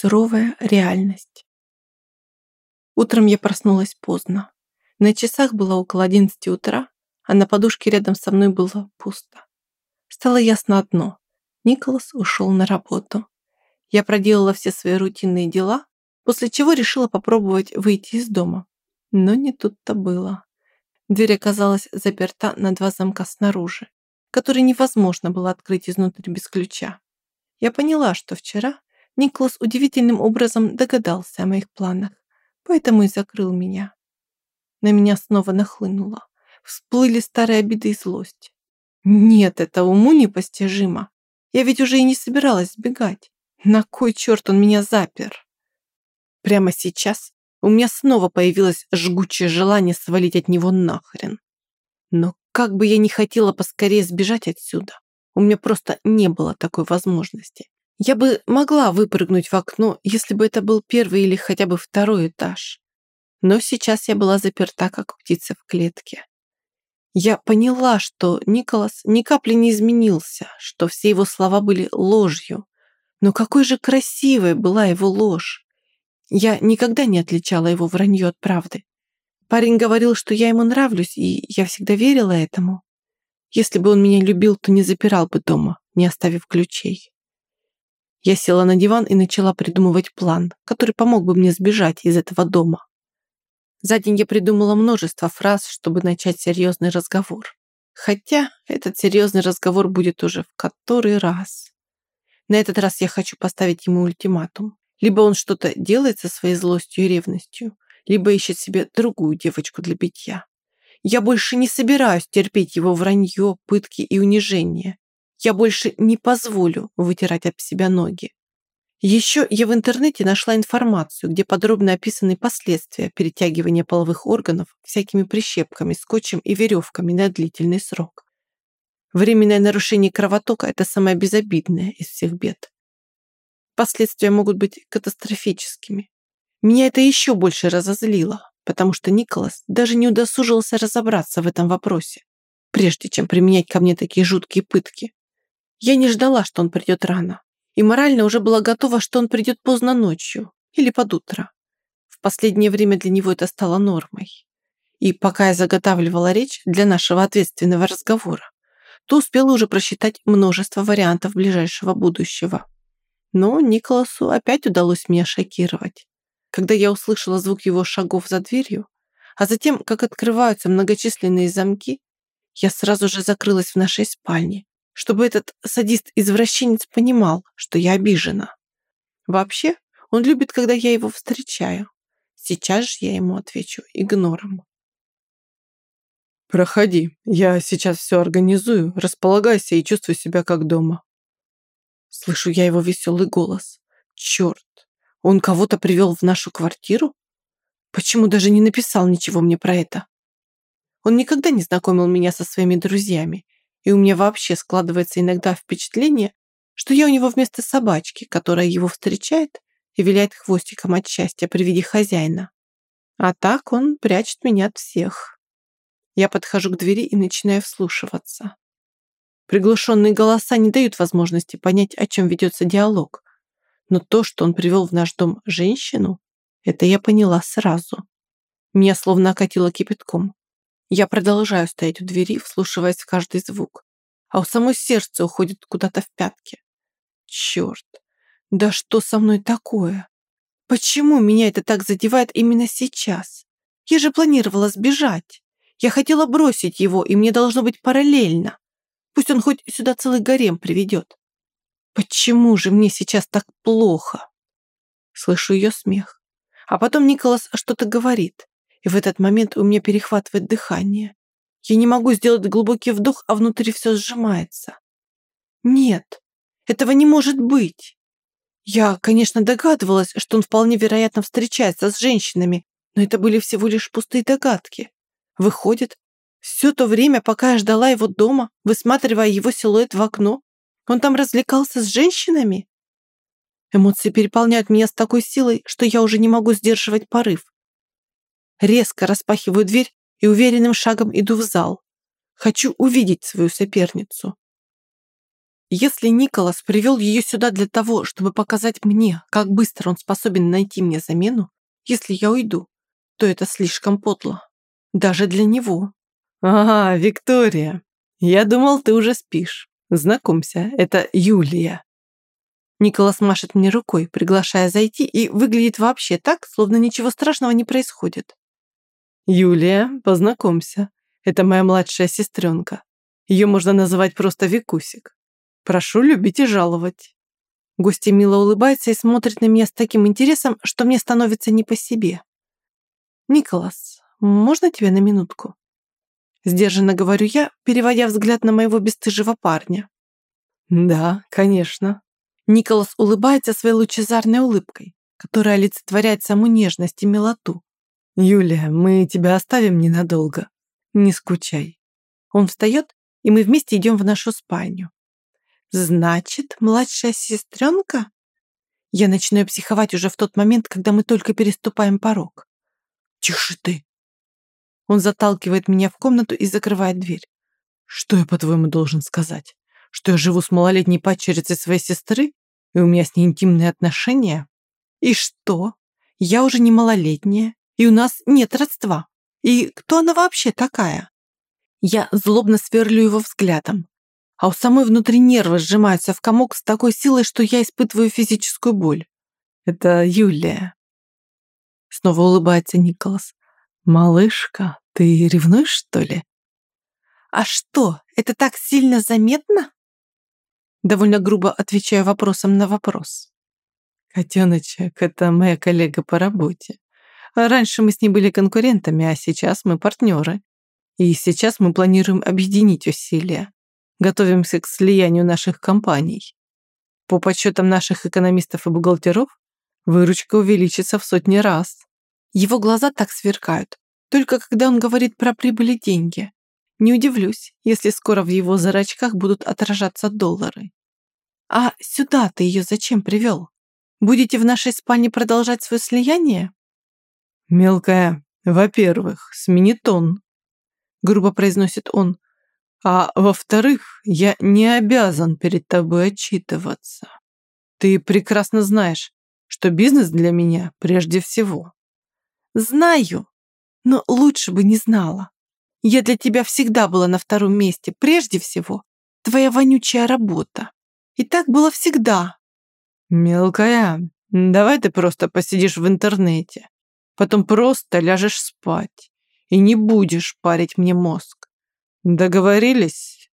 суровая реальность. Утром я проснулась поздно. На часах было около 11 утра, а на подушке рядом со мной было пусто. Стало ясно одно. Николас ушел на работу. Я проделала все свои рутинные дела, после чего решила попробовать выйти из дома. Но не тут-то было. Дверь оказалась заперта на два замка снаружи, которые невозможно было открыть изнутри без ключа. Я поняла, что вчера Николас удивительным образом догадался о моих планах, поэтому и закрыл меня. На меня снова нахлынуло. Всплыли старые обиды и злость. Нет, это уму непостижимо. Я ведь уже и не собиралась сбегать. На кой черт он меня запер? Прямо сейчас у меня снова появилось жгучее желание свалить от него нахрен. Но как бы я ни хотела поскорее сбежать отсюда, у меня просто не было такой возможности. Я бы могла выпрыгнуть в окно, если бы это был первый или хотя бы второй этаж. Но сейчас я была заперта, как птица в клетке. Я поняла, что Николас ни капли не изменился, что все его слова были ложью. Но какой же красивой была его ложь. Я никогда не отличала его вранье от правды. Парень говорил, что я ему нравлюсь, и я всегда верила этому. Если бы он меня любил, то не запирал бы дома, не оставив ключей. Я села на диван и начала придумывать план, который помог бы мне сбежать из этого дома. За день я придумала множество фраз, чтобы начать серьезный разговор. Хотя этот серьезный разговор будет уже в который раз. На этот раз я хочу поставить ему ультиматум. Либо он что-то делает со своей злостью и ревностью, либо ищет себе другую девочку для битья. Я больше не собираюсь терпеть его вранье, пытки и унижение. Я больше не позволю вытирать об себя ноги. Еще я в интернете нашла информацию, где подробно описаны последствия перетягивания половых органов всякими прищепками, скотчем и веревками на длительный срок. Временное нарушение кровотока – это самое безобидное из всех бед. Последствия могут быть катастрофическими. Меня это еще больше разозлило, потому что Николас даже не удосужился разобраться в этом вопросе, прежде чем применять ко мне такие жуткие пытки. Я не ждала, что он придет рано, и морально уже была готова, что он придет поздно ночью или под утро. В последнее время для него это стало нормой. И пока я заготавливала речь для нашего ответственного разговора, то успела уже просчитать множество вариантов ближайшего будущего. Но Николасу опять удалось меня шокировать. Когда я услышала звук его шагов за дверью, а затем, как открываются многочисленные замки, я сразу же закрылась в нашей спальне чтобы этот садист-извращенец понимал, что я обижена. Вообще, он любит, когда я его встречаю. Сейчас же я ему отвечу игнором. «Проходи, я сейчас все организую, располагайся и чувствуй себя как дома». Слышу я его веселый голос. Черт, он кого-то привел в нашу квартиру? Почему даже не написал ничего мне про это? Он никогда не знакомил меня со своими друзьями и у меня вообще складывается иногда впечатление, что я у него вместо собачки, которая его встречает и виляет хвостиком от счастья при виде хозяина. А так он прячет меня от всех. Я подхожу к двери и начинаю вслушиваться. Приглушенные голоса не дают возможности понять, о чем ведется диалог. Но то, что он привел в наш дом женщину, это я поняла сразу. Меня словно окатило кипятком. Я продолжаю стоять у двери, вслушиваясь в каждый звук, а у самой сердце уходит куда-то в пятки. Черт, да что со мной такое? Почему меня это так задевает именно сейчас? Я же планировала сбежать. Я хотела бросить его, и мне должно быть параллельно. Пусть он хоть сюда целый гарем приведет. Почему же мне сейчас так плохо? Слышу ее смех. А потом Николас что-то говорит и в этот момент у меня перехватывает дыхание. Я не могу сделать глубокий вдох, а внутри все сжимается. Нет, этого не может быть. Я, конечно, догадывалась, что он вполне вероятно встречается с женщинами, но это были всего лишь пустые догадки. Выходит, все то время, пока я ждала его дома, высматривая его силуэт в окно, он там развлекался с женщинами? Эмоции переполняют меня с такой силой, что я уже не могу сдерживать порыв. Резко распахиваю дверь и уверенным шагом иду в зал. Хочу увидеть свою соперницу. если Николас привел ее сюда для того, чтобы показать мне, как быстро он способен найти мне замену, если я уйду, то это слишком подло. Даже для него. «Ага, Виктория, я думал, ты уже спишь. Знакомься, это Юлия». Николас машет мне рукой, приглашая зайти, и выглядит вообще так, словно ничего страшного не происходит. «Юлия, познакомься. Это моя младшая сестренка. Ее можно называть просто Викусик. Прошу любить и жаловать». Гостья мило улыбается и смотрит на меня с таким интересом, что мне становится не по себе. «Николас, можно тебя на минутку?» Сдержанно говорю я, переводя взгляд на моего бесстыжего парня. «Да, конечно». Николас улыбается своей лучезарной улыбкой, которая олицетворяет саму нежность и милоту. «Юлия, мы тебя оставим ненадолго. Не скучай». Он встает, и мы вместе идем в нашу спальню. «Значит, младшая сестренка?» Я начинаю психовать уже в тот момент, когда мы только переступаем порог. «Тише ты!» Он заталкивает меня в комнату и закрывает дверь. «Что я, по-твоему, должен сказать? Что я живу с малолетней падчерицей своей сестры? И у меня с ней интимные отношения?» «И что? Я уже не малолетняя, и у нас нет родства. И кто она вообще такая?» Я злобно сверлю его взглядом, а у самой внутри нервы сжимаются в комок с такой силой, что я испытываю физическую боль. Это Юлия. Снова улыбается Николас. Малышка, ты ревнуешь, что ли? А что, это так сильно заметно? Довольно грубо отвечаю вопросом на вопрос. Котеночек, это моя коллега по работе. Раньше мы с ней были конкурентами, а сейчас мы партнеры. И сейчас мы планируем объединить усилия готовимся к слиянию наших компаний. По подсчетам наших экономистов и бухгалтеров, выручка увеличится в сотни раз. Его глаза так сверкают, только когда он говорит про прибыль и деньги. Не удивлюсь, если скоро в его зрачках будут отражаться доллары. А сюда ты ее зачем привел? Будете в нашей спальне продолжать свое слияние? Мелкая, во-первых, смени тон, грубо произносит он, а во-вторых, я не обязан перед тобой отчитываться. Ты прекрасно знаешь, что бизнес для меня прежде всего. Знаю, но лучше бы не знала. Я для тебя всегда была на втором месте, прежде всего. Твоя вонючая работа. И так было всегда. Мелкая, давай ты просто посидишь в интернете. Потом просто ляжешь спать. И не будешь парить мне мозг. Договорились?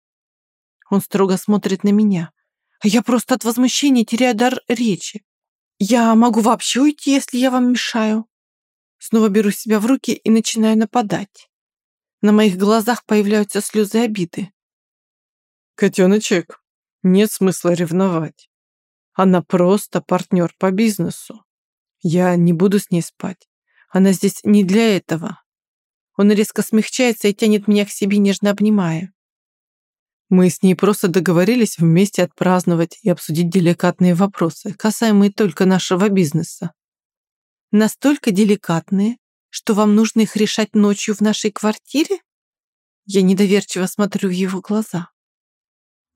Он строго смотрит на меня. А я просто от возмущения теряю дар речи. Я могу вообще уйти, если я вам мешаю. Снова беру себя в руки и начинаю нападать. На моих глазах появляются слезы обиды. Котеночек, нет смысла ревновать. Она просто партнер по бизнесу. Я не буду с ней спать. Она здесь не для этого. Он резко смягчается и тянет меня к себе, нежно обнимая. Мы с ней просто договорились вместе отпраздновать и обсудить деликатные вопросы, касаемые только нашего бизнеса. Настолько деликатные, что вам нужно их решать ночью в нашей квартире? Я недоверчиво смотрю в его глаза.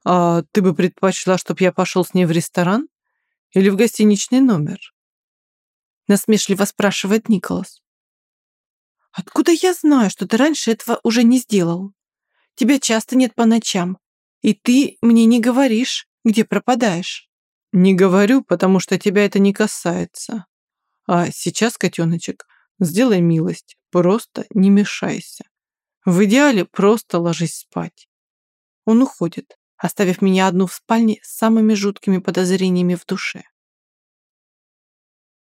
А ты бы предпочла, чтобы я пошел с ней в ресторан или в гостиничный номер? Насмешливо спрашивает Николас. Откуда я знаю, что ты раньше этого уже не сделал? Тебя часто нет по ночам, и ты мне не говоришь, где пропадаешь. Не говорю, потому что тебя это не касается. А сейчас, котеночек, сделай милость, просто не мешайся. В идеале просто ложись спать. Он уходит, оставив меня одну в спальне с самыми жуткими подозрениями в душе.